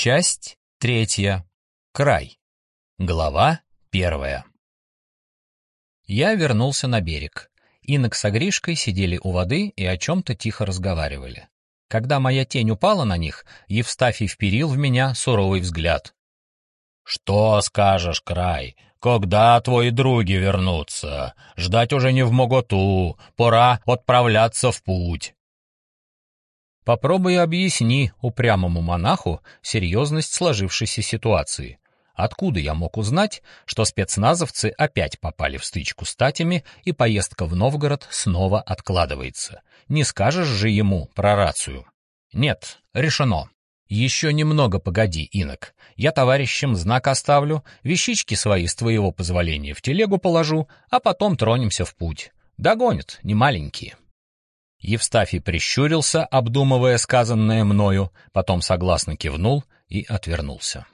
Часть третья. Край. Глава первая. Я вернулся на берег. Инок с Агришкой сидели у воды и о чем-то тихо разговаривали. Когда моя тень упала на них, Евстафий вперил в меня суровый взгляд. «Что скажешь, Край? Когда твои други вернутся? Ждать уже не в моготу, пора отправляться в путь». Попробуй объясни упрямому монаху серьезность сложившейся ситуации. Откуда я мог узнать, что спецназовцы опять попали в стычку с татями, и поездка в Новгород снова откладывается? Не скажешь же ему про рацию. Нет, решено. Еще немного погоди, инок. Я товарищам знак оставлю, вещички свои с твоего позволения в телегу положу, а потом тронемся в путь. Догонят, не маленькие. Евстафий прищурился, обдумывая сказанное мною, потом согласно кивнул и отвернулся.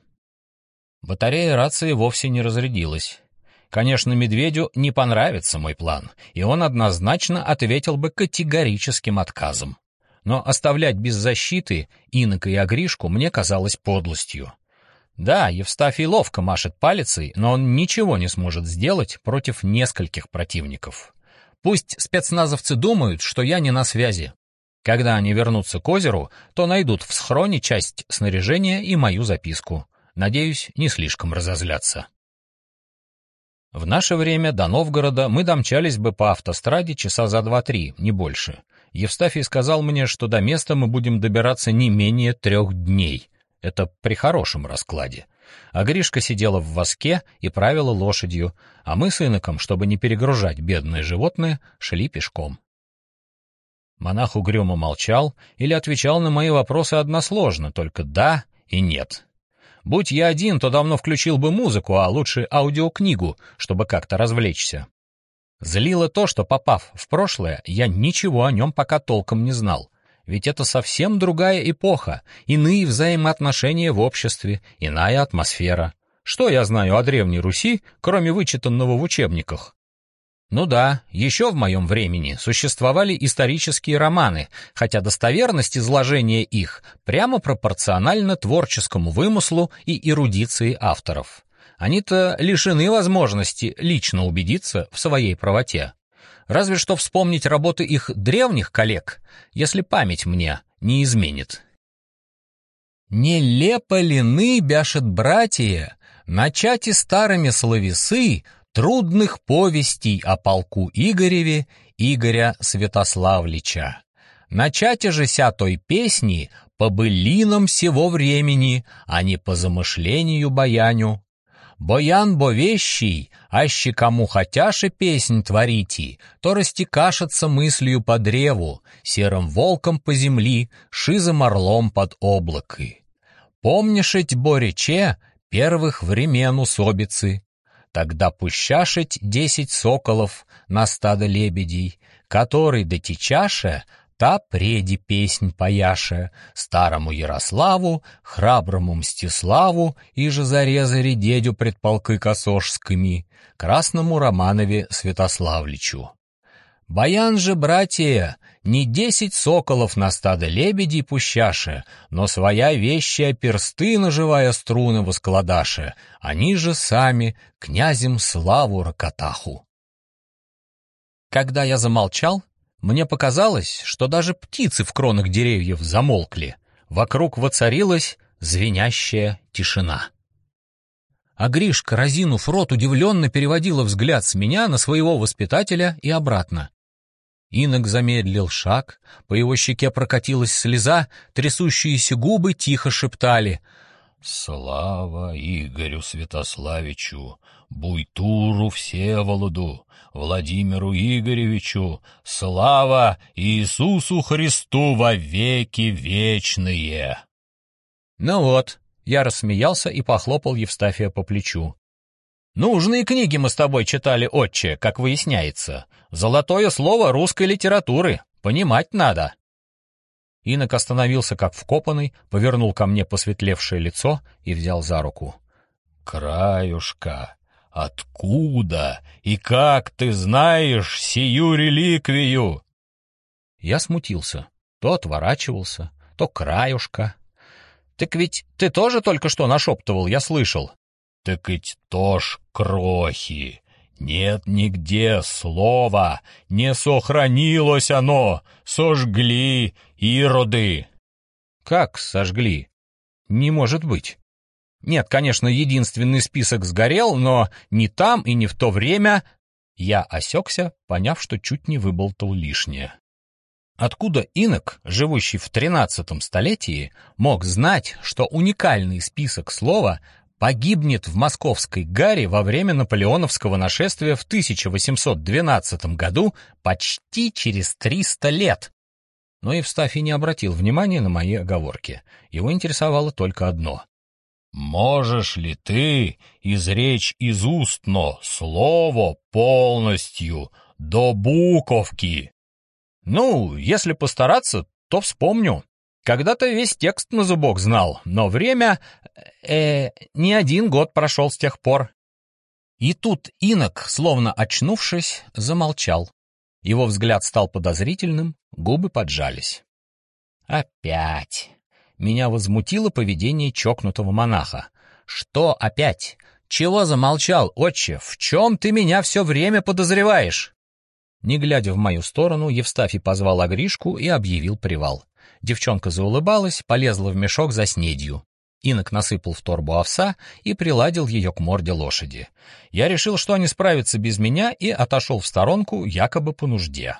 Батарея рации вовсе не разрядилась. Конечно, медведю не понравится мой план, и он однозначно ответил бы категорическим отказом. Но оставлять без защиты инока и Агришку мне казалось подлостью. Да, Евстафий ловко машет палицей, но он ничего не сможет сделать против нескольких противников. Пусть спецназовцы думают, что я не на связи. Когда они вернутся к озеру, то найдут в схроне часть снаряжения и мою записку. Надеюсь, не слишком разозлятся. В наше время до Новгорода мы домчались бы по автостраде часа за два-три, не больше. Евстафий сказал мне, что до места мы будем добираться не менее трех дней. Это при хорошем раскладе. А Гришка сидела в воске и правила лошадью, а мы с иноком, чтобы не перегружать бедное животное, шли пешком. Монах угрюмо молчал или отвечал на мои вопросы односложно, только «да» и «нет». Будь я один, то давно включил бы музыку, а лучше аудиокнигу, чтобы как-то развлечься. Злило то, что, попав в прошлое, я ничего о нем пока толком не знал. Ведь это совсем другая эпоха, иные взаимоотношения в обществе, иная атмосфера. Что я знаю о Древней Руси, кроме вычитанного в учебниках? Ну да, еще в моем времени существовали исторические романы, хотя достоверность изложения их прямо пропорциональна творческому вымыслу и эрудиции авторов. Они-то лишены возможности лично убедиться в своей правоте. Разве что вспомнить работы их древних коллег, если память мне не изменит. Нелепо лины бяшет братья, начать и старыми словесы трудных повестей о полку Игореве Игоря Святославлича. Начать же ся той песни по былинам всего времени, а не по замышлению баяню, Боян бо вещий, аще кому хотяше песнь творите, то растекашется мыслью по древу, серым волком по земли, шизым орлом под облакой. Помнишить бо рече первых времен усобицы, тогда пущашить десять соколов на стадо лебедей, который дотечаше та преди песнь паяше, старому Ярославу, храброму Мстиславу и же зарезари дедю пред полкы Косожскими, красному Романове Святославличу. Баян же, братья, не десять соколов на стадо лебедей пущаше, но своя вещая персты наживая струны воскладаше, они же сами князем славу ракотаху. Когда я замолчал, мне показалось, что даже птицы в кронах деревьев замолкли. Вокруг воцарилась звенящая тишина. А Гришка, разинув рот, удивленно переводила взгляд с меня на своего воспитателя и обратно. Инок замедлил шаг, по его щеке прокатилась слеза, трясущиеся губы тихо шептали «Слава Игорю Святославичу, Буйтуру Всеволоду, Владимиру Игоревичу, слава Иисусу Христу во веки вечные!» Ну вот, я рассмеялся и похлопал Евстафия по плечу. «Нужные книги мы с тобой читали, отче, как выясняется. Золотое слово русской литературы. Понимать надо». Инок остановился как вкопанный, повернул ко мне посветлевшее лицо и взял за руку. «Краюшка, «Откуда и как ты знаешь сию реликвию?» Я смутился. То отворачивался, то краюшка. Так ведь ты тоже только что нашептывал, я слышал. Так ведь тоже крохи. Нет нигде слова, не сохранилось оно, сожгли ироды. Как сожгли? Не может быть. Нет, конечно, единственный список сгорел, но не там и не в то время. Я осекся, поняв, что чуть не выболтал лишнее. Откуда инок, живущий в тринадцатом столетии, мог знать, что уникальный список слова погибнет в московской гаре во время наполеоновского нашествия в 1812 году почти через 300 лет? Но Евстафий не обратил внимания на мои оговорки. Его интересовало только одно. «Можешь ли ты изречь из устно слово полностью до буковки?» Ну, если постараться, то вспомню. Когда-то весь текст на зубок знал, но время... Э, не один год прошел с тех пор. И тут инок, словно очнувшись, замолчал. Его взгляд стал подозрительным, губы поджались. Опять. Меня возмутило поведение чокнутого монаха. Что опять? Чего замолчал, отче? В чем ты меня все время подозреваешь? Не глядя в мою сторону, Евстафий позвал Агришку и объявил привал. Девчонка заулыбалась, полезла в мешок за снедью. Инок насыпал в торбу овса и приладил ее к морде лошади. Я решил, что они справятся без меня, и отошел в сторонку, якобы по нужде.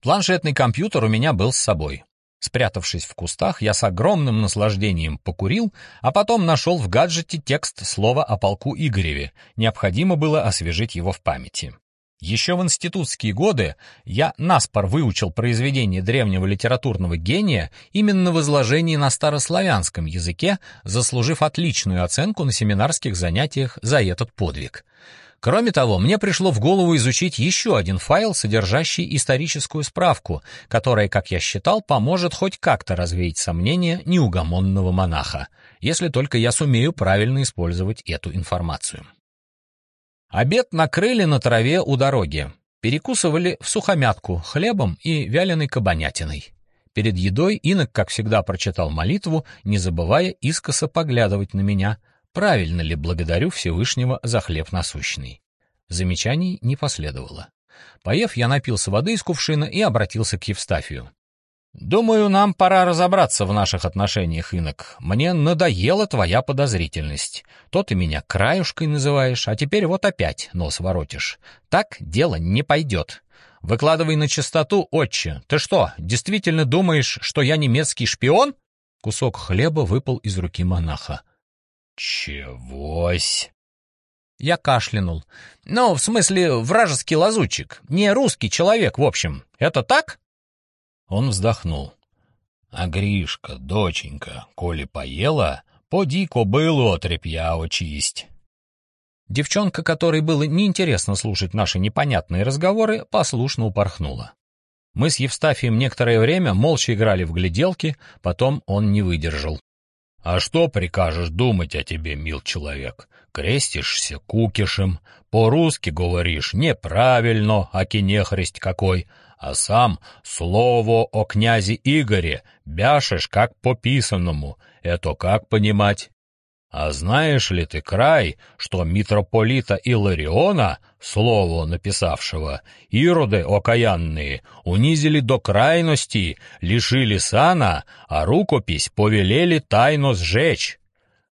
Планшетный компьютер у меня был с собой. Спрятавшись в кустах, я с огромным наслаждением покурил, а потом нашел в гаджете текст слова о полку Игореве. Необходимо было освежить его в памяти. Еще в институтские годы я наспор выучил произведение древнего литературного гения именно в изложении на старославянском языке, заслужив отличную оценку на семинарских занятиях за этот подвиг. Кроме того, мне пришло в голову изучить еще один файл, содержащий историческую справку, которая, как я считал, поможет хоть как-то развеять сомнения неугомонного монаха, если только я сумею правильно использовать эту информацию. Обед накрыли на траве у дороги. Перекусывали в сухомятку хлебом и вяленой кабанятиной. Перед едой инок, как всегда, прочитал молитву, не забывая искоса поглядывать на меня, правильно ли благодарю Всевышнего за хлеб насущный. Замечаний не последовало. Поев, я напился воды из кувшина и обратился к Евстафию. «Думаю, нам пора разобраться в наших отношениях, инок. Мне надоела твоя подозрительность. То ты меня краюшкой называешь, а теперь вот опять нос воротишь. Так дело не пойдет. Выкладывай на чистоту, отче. Ты что, действительно думаешь, что я немецкий шпион?» Кусок хлеба выпал из руки монаха. «Чегось?» Я кашлянул. «Ну, в смысле, вражеский лазутчик. Не русский человек, в общем. Это так?» Он вздохнул. «А Гришка, доченька, коли поела, поди кобылу отрепья очисть». Девчонка, которой было неинтересно слушать наши непонятные разговоры, послушно упорхнула. Мы с Евстафием некоторое время молча играли в гляделки, потом он не выдержал. «А что прикажешь думать о тебе, мил человек? Крестишься кукишем, по-русски говоришь неправильно, аки нехресть какой, а сам слово о князе Игоре бяшешь как по писанному. Это как понимать? А знаешь ли ты край, что митрополита Илариона, слово написавшего, ироды окаянные, унизили до крайности, лишили сана, а рукопись повелели тайно сжечь?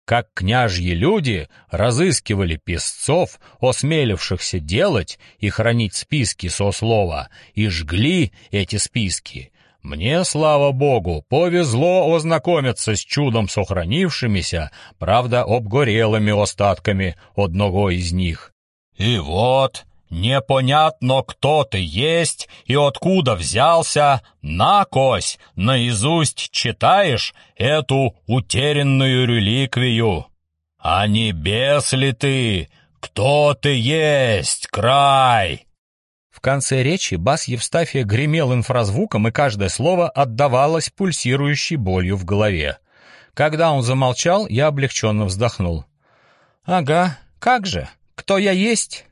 как княжьи люди разыскивали песцов, осмелившихся делать и хранить списки со слова, и жгли эти списки. Мне, слава богу, повезло ознакомиться с чудом сохранившимися, правда, обгорелыми остатками одного из них. И вот, Непонятно, кто ты есть и откуда взялся, накось, наизусть читаешь эту утерянную реликвию. А не бес ли ты? Кто ты есть, край?» В конце речи бас Евстафия гремел инфразвуком, и каждое слово отдавалось пульсирующей болью в голове. Когда он замолчал, я облегченно вздохнул. «Ага, как же? Кто я есть?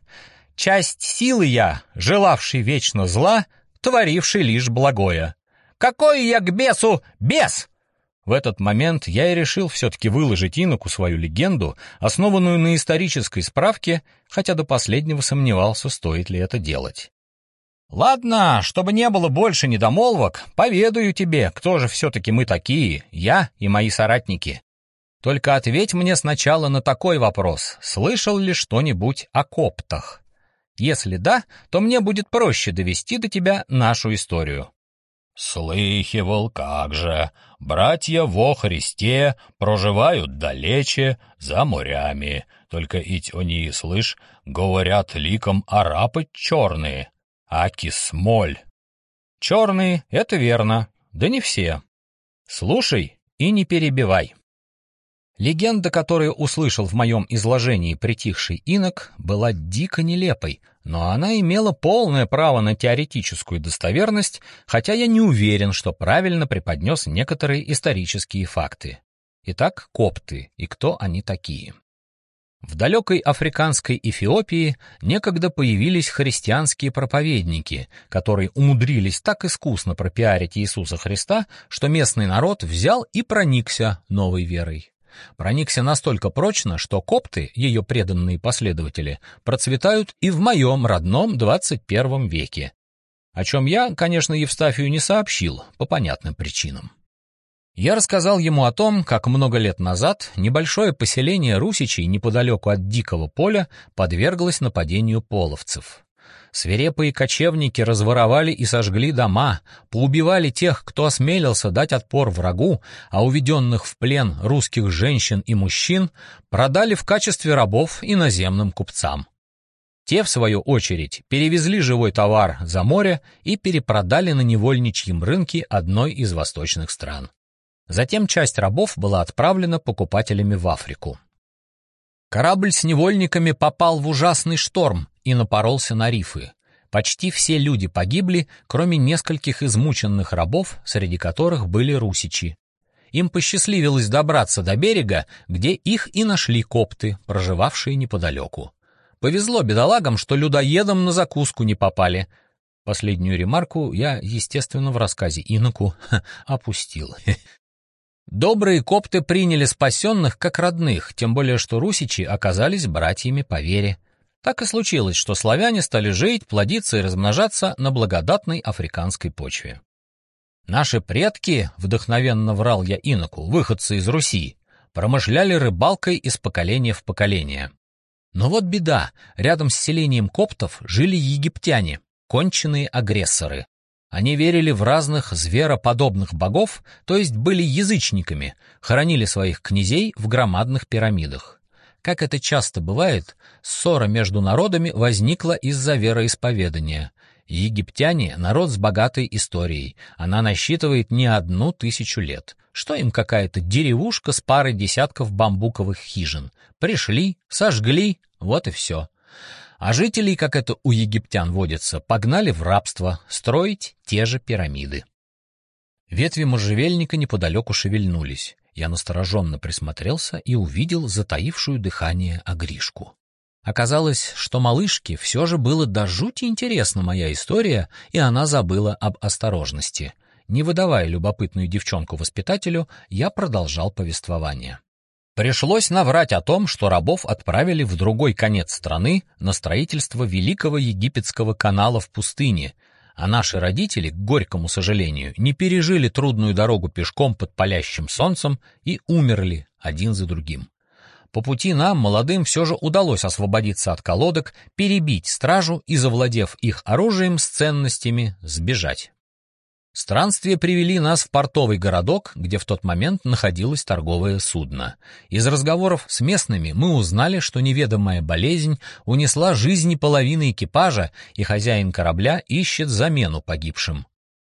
Часть силы я, желавший вечно зла, творивший лишь благое. Какой я к бесу бес! В этот момент я и решил все-таки выложить иноку свою легенду, основанную на исторической справке, хотя до последнего сомневался, стоит ли это делать. «Ладно, чтобы не было больше недомолвок, поведаю тебе, кто же все-таки мы такие, я и мои соратники. Только ответь мне сначала на такой вопрос, слышал ли что-нибудь о коптах? Если да, то мне будет проще довести до тебя нашу историю». «Слыхивал, как же, братья во Христе проживают далече, за морями, только ить они, слышь, говорят ликом арапы черные, аки смоль». «Черные — это верно, да не все. Слушай и не перебивай». Легенда, которую услышал в моем изложении притихший инок, была дико нелепой, но она имела полное право на теоретическую достоверность, хотя я не уверен, что правильно преподнес некоторые исторические факты. Итак, копты и кто они такие? В далекой африканской Эфиопии некогда появились христианские проповедники, которые умудрились так искусно пропиарить Иисуса Христа, что местный народ взял и проникся новой верой проникся настолько прочно, что копты, ее преданные последователи, процветают и в моем родном 21 веке. О чем я, конечно, Евстафию не сообщил, по понятным причинам. Я рассказал ему о том, как много лет назад небольшое поселение русичей неподалеку от Дикого поля подверглось нападению половцев. Свирепые кочевники разворовали и сожгли дома, поубивали тех, кто осмелился дать отпор врагу, а уведенных в плен русских женщин и мужчин продали в качестве рабов иноземным купцам. Те, в свою очередь, перевезли живой товар за море и перепродали на невольничьем рынке одной из восточных стран. Затем часть рабов была отправлена покупателями в Африку. Корабль с невольниками попал в ужасный шторм и напоролся на рифы. Почти все люди погибли, кроме нескольких измученных рабов, среди которых были русичи. Им посчастливилось добраться до берега, где их и нашли копты, проживавшие неподалеку. Повезло бедолагам, что людоедам на закуску не попали. Последнюю ремарку я, естественно, в рассказе иноку опустил. Добрые копты приняли спасенных как родных, тем более что русичи оказались братьями по вере. Так и случилось, что славяне стали жить, плодиться и размножаться на благодатной африканской почве. Наши предки, вдохновенно врал я иноку, выходцы из Руси, промышляли рыбалкой из поколения в поколение. Но вот беда, рядом с селением коптов жили египтяне, конченые агрессоры. Они верили в разных звероподобных богов, то есть были язычниками, хоронили своих князей в громадных пирамидах. Как это часто бывает, ссора между народами возникла из-за вероисповедания. Египтяне — народ с богатой историей, она насчитывает не одну тысячу лет. Что им какая-то деревушка с парой десятков бамбуковых хижин? Пришли, сожгли, вот и все. А жителей, как это у египтян водится, погнали в рабство строить те же пирамиды. Ветви можжевельника неподалеку шевельнулись. Я настороженно присмотрелся и увидел затаившую дыхание Агришку. Оказалось, что малышке все же было до жути интересна моя история, и она забыла об осторожности. Не выдавая любопытную девчонку воспитателю, я продолжал повествование. Пришлось наврать о том, что рабов отправили в другой конец страны на строительство Великого Египетского канала в пустыне, а наши родители, к горькому сожалению, не пережили трудную дорогу пешком под палящим солнцем и умерли один за другим. По пути нам, молодым, все же удалось освободиться от колодок, перебить стражу и, завладев их оружием с ценностями, сбежать. Странствия привели нас в портовый городок, где в тот момент находилось торговое судно. Из разговоров с местными мы узнали, что неведомая болезнь унесла жизни половины экипажа, и хозяин корабля ищет замену погибшим.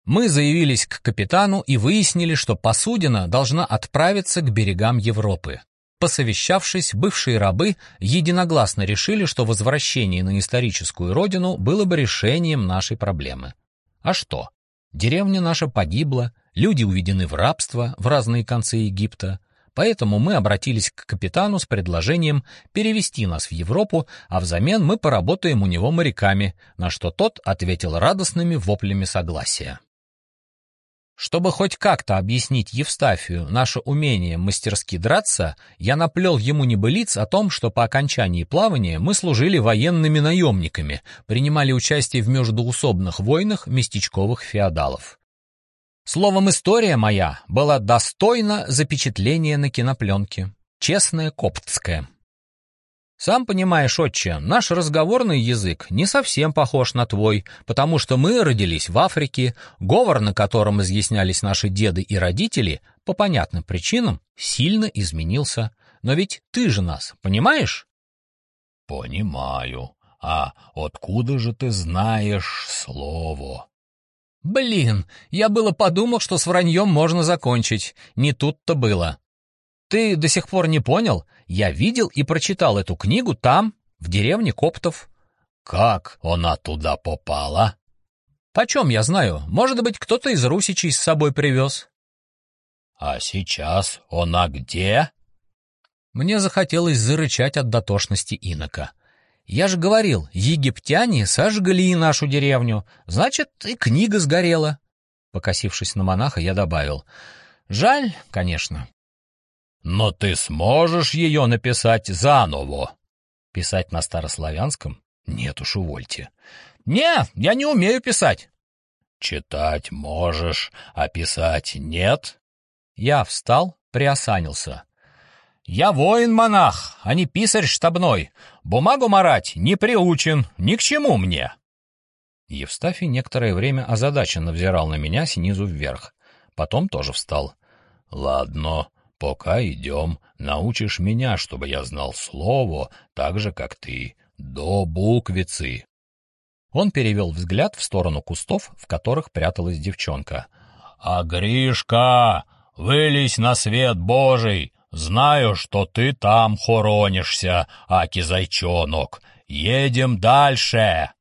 Мы заявились к капитану и выяснили, что посудина должна отправиться к берегам Европы. Посовещавшись, бывшие рабы единогласно решили, что возвращение на историческую родину было бы решением нашей проблемы. А что? Деревня наша погибла, люди уведены в рабство в разные концы Египта, поэтому мы обратились к капитану с предложением перевести нас в Европу, а взамен мы поработаем у него моряками, на что тот ответил радостными воплями согласия. Чтобы хоть как-то объяснить Евстафию наше умение мастерски драться, я наплел ему небылиц о том, что по окончании плавания мы служили военными наемниками, принимали участие в междуусобных войнах местечковых феодалов. Словом, история моя была достойна запечатления на кинопленке. Честная коптская. Сам понимаешь, отче, наш разговорный язык не совсем похож на твой, потому что мы родились в Африке, говор, на котором изъяснялись наши деды и родители, по понятным причинам сильно изменился. Но ведь ты же нас, понимаешь? Понимаю. А откуда же ты знаешь слово? Блин, я было подумал, что с враньем можно закончить. Не тут-то было. Ты до сих пор не понял? Я видел и прочитал эту книгу там, в деревне Коптов. Как она туда попала? Почем я знаю? Может быть, кто-то из русичей с собой привез. А сейчас она где? Мне захотелось зарычать от дотошности инока. Я же говорил, египтяне сожгли нашу деревню, значит, и книга сгорела. Покосившись на монаха, я добавил. Жаль, конечно. Но ты сможешь ее написать заново. Писать на старославянском? Нет уж, увольте. Не, я не умею писать. Читать можешь, а писать нет? Я встал, приосанился. Я воин-монах, а не писарь штабной. Бумагу марать не приучен, ни к чему мне. Евстафий некоторое время озадаченно взирал на меня снизу вверх. Потом тоже встал. — Ладно, Пока идем, научишь меня, чтобы я знал слово, так же, как ты, до буквицы. Он перевел взгляд в сторону кустов, в которых пряталась девчонка. — А Гришка, вылезь на свет Божий! Знаю, что ты там хоронишься, аки зайчонок. Едем дальше!